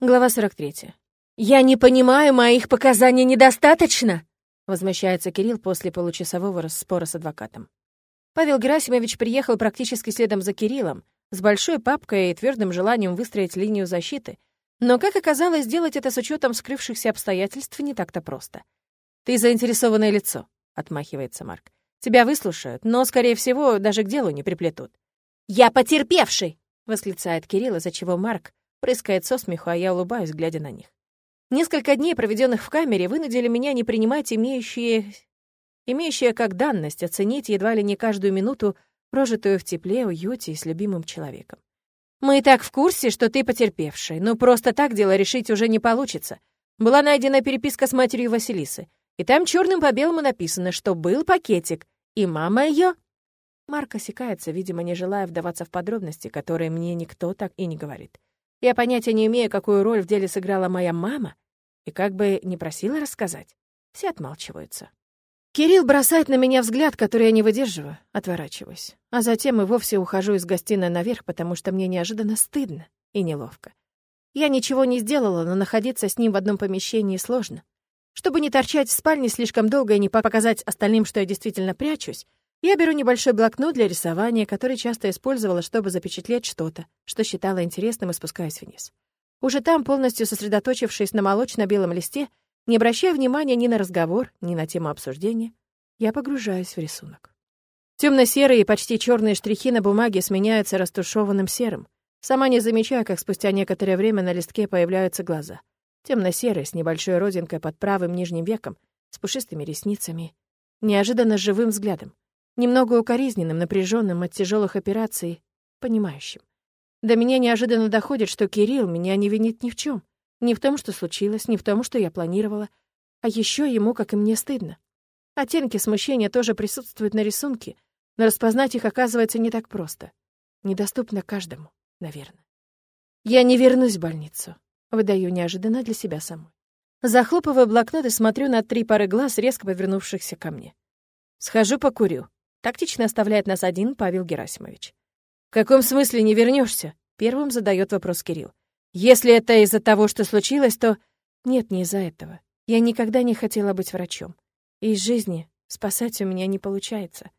Глава 43. «Я не понимаю, моих показаний недостаточно!» возмущается Кирилл после получасового спора с адвокатом. Павел Герасимович приехал практически следом за Кириллом, с большой папкой и твердым желанием выстроить линию защиты. Но, как оказалось, сделать это с учетом скрывшихся обстоятельств не так-то просто. «Ты заинтересованное лицо», — отмахивается Марк. «Тебя выслушают, но, скорее всего, даже к делу не приплетут». «Я потерпевший!» — восклицает Кирилл, из-за чего Марк Прыскает со смеху, а я улыбаюсь, глядя на них. Несколько дней, проведенных в камере, вынудили меня не принимать имеющие... имеющие как данность оценить едва ли не каждую минуту, прожитую в тепле, уюте и с любимым человеком. Мы и так в курсе, что ты потерпевший, но просто так дело решить уже не получится. Была найдена переписка с матерью Василисы, и там черным по белому написано, что был пакетик, и мама ее. Марк осекается, видимо, не желая вдаваться в подробности, которые мне никто так и не говорит. Я понятия не имею, какую роль в деле сыграла моя мама, и как бы не просила рассказать. Все отмалчиваются. Кирилл бросает на меня взгляд, который я не выдерживаю, отворачиваюсь. А затем и вовсе ухожу из гостиной наверх, потому что мне неожиданно стыдно и неловко. Я ничего не сделала, но находиться с ним в одном помещении сложно. Чтобы не торчать в спальне слишком долго и не показать остальным, что я действительно прячусь, я беру небольшой блокнот для рисования, который часто использовала, чтобы запечатлеть что-то, что считала интересным, и спускаюсь вниз. Уже там, полностью сосредоточившись на молочно-белом листе, не обращая внимания ни на разговор, ни на тему обсуждения, я погружаюсь в рисунок. Темно-серые и почти черные штрихи на бумаге сменяются растушеванным серым. Сама не замечаю, как спустя некоторое время на листке появляются глаза. Темно-серые, с небольшой родинкой под правым нижним веком, с пушистыми ресницами, неожиданно живым взглядом немного укоризненным, напряженным от тяжелых операций, понимающим. До меня неожиданно доходит, что Кирилл меня не винит ни в чем, ни в том, что случилось, ни в том, что я планировала, а еще ему, как и мне, стыдно. Оттенки смущения тоже присутствуют на рисунке, но распознать их оказывается не так просто. Недоступно каждому, наверное. Я не вернусь в больницу. Выдаю неожиданно для себя самой. Захлопываю блокнот и смотрю на три пары глаз, резко повернувшихся ко мне. Схожу покурю. Тактично оставляет нас один Павел Герасимович. «В каком смысле не вернешься? Первым задает вопрос Кирилл. «Если это из-за того, что случилось, то...» «Нет, не из-за этого. Я никогда не хотела быть врачом. И из жизни спасать у меня не получается».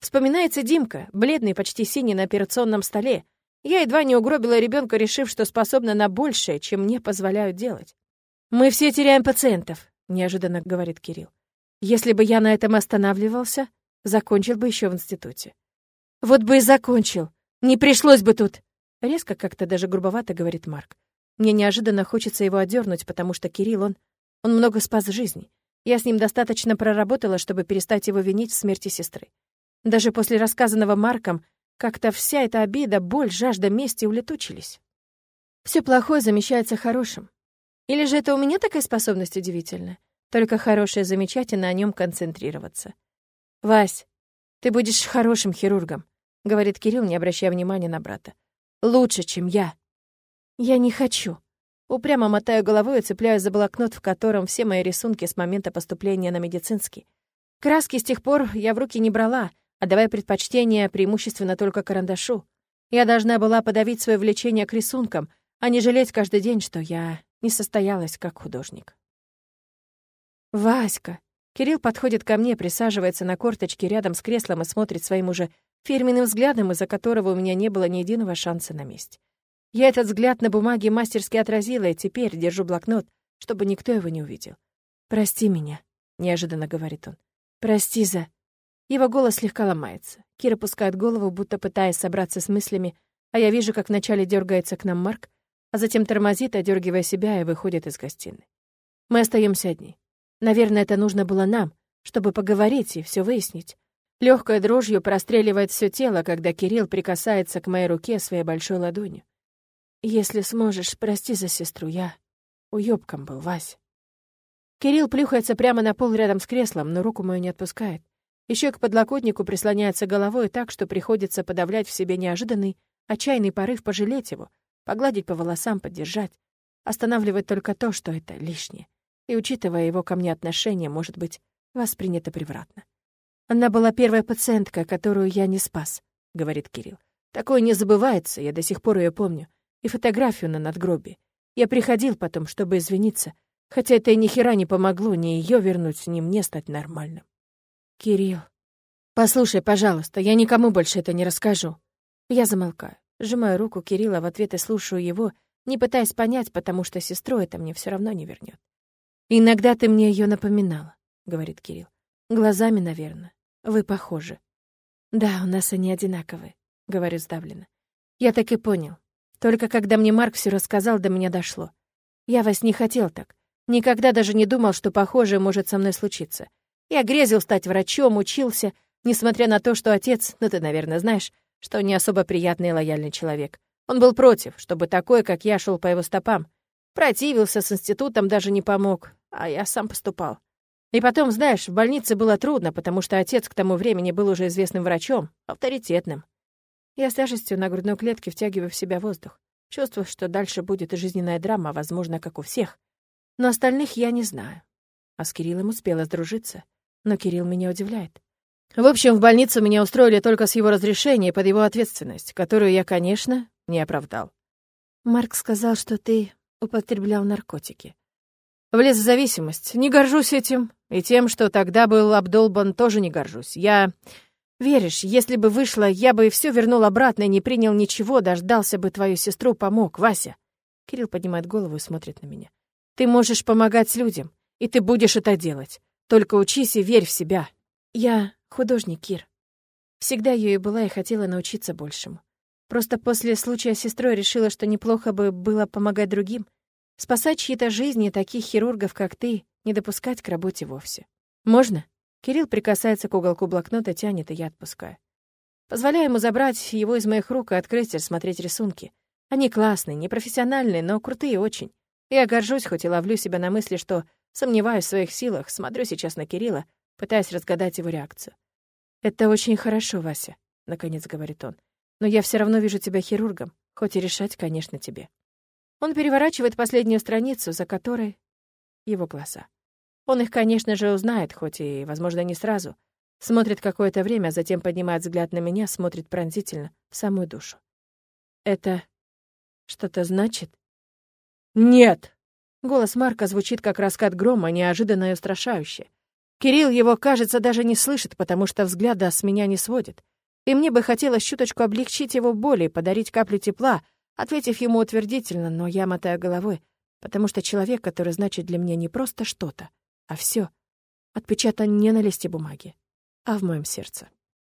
Вспоминается Димка, бледный, почти синий на операционном столе. Я едва не угробила ребенка, решив, что способна на большее, чем мне позволяют делать. «Мы все теряем пациентов», — неожиданно говорит Кирилл. «Если бы я на этом останавливался, Закончил бы еще в институте. Вот бы и закончил. Не пришлось бы тут. Резко как-то даже грубовато говорит Марк. Мне неожиданно хочется его одернуть, потому что Кирилл, он... Он много спас жизни. Я с ним достаточно проработала, чтобы перестать его винить в смерти сестры. Даже после рассказанного Марком как-то вся эта обида, боль, жажда мести улетучились. Все плохое замещается хорошим. Или же это у меня такая способность удивительная? Только хорошее замечательно о нем концентрироваться. «Вась, ты будешь хорошим хирургом», — говорит Кирилл, не обращая внимания на брата. «Лучше, чем я». «Я не хочу». Упрямо мотаю головой и цепляюсь за блокнот, в котором все мои рисунки с момента поступления на медицинский. Краски с тех пор я в руки не брала, отдавая предпочтение преимущественно только карандашу. Я должна была подавить свое влечение к рисункам, а не жалеть каждый день, что я не состоялась как художник. «Васька!» Кирилл подходит ко мне, присаживается на корточке рядом с креслом и смотрит своим уже фирменным взглядом, из-за которого у меня не было ни единого шанса на месть. Я этот взгляд на бумаге мастерски отразила, и теперь держу блокнот, чтобы никто его не увидел. «Прости меня», — неожиданно говорит он. «Прости за...» Его голос слегка ломается. Кира пускает голову, будто пытаясь собраться с мыслями, а я вижу, как вначале дергается к нам Марк, а затем тормозит, одергивая себя, и выходит из гостиной. Мы остаемся одни. Наверное, это нужно было нам, чтобы поговорить и все выяснить. Легкой дрожью простреливает все тело, когда Кирилл прикасается к моей руке своей большой ладонью. «Если сможешь, прости за сестру, я уёбком был, Вась». Кирилл плюхается прямо на пол рядом с креслом, но руку мою не отпускает. Еще к подлокотнику прислоняется головой так, что приходится подавлять в себе неожиданный, отчаянный порыв пожалеть его, погладить по волосам, поддержать. Останавливает только то, что это лишнее и, учитывая его ко мне отношение, может быть воспринято превратно. «Она была первая пациентка, которую я не спас», — говорит Кирилл. «Такое не забывается, я до сих пор ее помню. И фотографию на надгробии. Я приходил потом, чтобы извиниться, хотя это и ни хера не помогло ни ее вернуть, ни мне стать нормальным. Кирилл, послушай, пожалуйста, я никому больше это не расскажу. Я замолкаю, сжимаю руку Кирилла в ответ и слушаю его, не пытаясь понять, потому что сестру это мне все равно не вернет. «Иногда ты мне ее напоминала», — говорит Кирилл. «Глазами, наверное. Вы похожи». «Да, у нас они одинаковые», — говорю сдавленно. «Я так и понял. Только когда мне Марк все рассказал, до меня дошло. Я вас не хотел так. Никогда даже не думал, что похожее может со мной случиться. Я грезил стать врачом, учился, несмотря на то, что отец, ну ты, наверное, знаешь, что не особо приятный и лояльный человек. Он был против, чтобы такой, как я, шел по его стопам. Противился с институтом, даже не помог, а я сам поступал. И потом, знаешь, в больнице было трудно, потому что отец к тому времени был уже известным врачом, авторитетным. Я с тяжестью на грудной клетке втягиваю в себя воздух. Чувствую, что дальше будет и жизненная драма, возможно, как у всех. Но остальных я не знаю. А с Кириллом успела сдружиться. Но Кирилл меня удивляет. В общем, в больницу меня устроили только с его разрешения под его ответственность, которую я, конечно, не оправдал. Марк сказал, что ты употреблял наркотики. Влез в зависимость. Не горжусь этим. И тем, что тогда был обдолбан, тоже не горжусь. Я... Веришь, если бы вышло, я бы все вернул обратно и не принял ничего, дождался бы твою сестру, помог, Вася. Кирилл поднимает голову и смотрит на меня. Ты можешь помогать людям, и ты будешь это делать. Только учись и верь в себя. Я художник, Кир. Всегда ее и была и хотела научиться большему. Просто после случая с сестрой решила, что неплохо бы было помогать другим, спасать чьи-то жизни, таких хирургов, как ты, не допускать к работе вовсе. Можно? Кирилл прикасается к уголку блокнота, тянет, и я отпускаю. Позволяю ему забрать его из моих рук и открыть и рассмотреть рисунки. Они классные, непрофессиональные, но крутые очень. Я горжусь, хоть и ловлю себя на мысли, что сомневаюсь в своих силах, смотрю сейчас на Кирилла, пытаясь разгадать его реакцию. «Это очень хорошо, Вася», — наконец говорит он. Но я все равно вижу тебя хирургом, хоть и решать, конечно, тебе. Он переворачивает последнюю страницу, за которой его глаза. Он их, конечно же, узнает, хоть и, возможно, не сразу. Смотрит какое-то время, а затем поднимает взгляд на меня, смотрит пронзительно, в самую душу. Это что-то значит? Нет! Голос Марка звучит как раскат грома, неожиданно и устрашающе. Кирилл его, кажется, даже не слышит, потому что взгляда с меня не сводит. И мне бы хотелось чуточку облегчить его боль и подарить каплю тепла, ответив ему утвердительно, но я мотаю головой, потому что человек, который значит для меня не просто что-то, а все, отпечатан не на листе бумаги, а в моем сердце.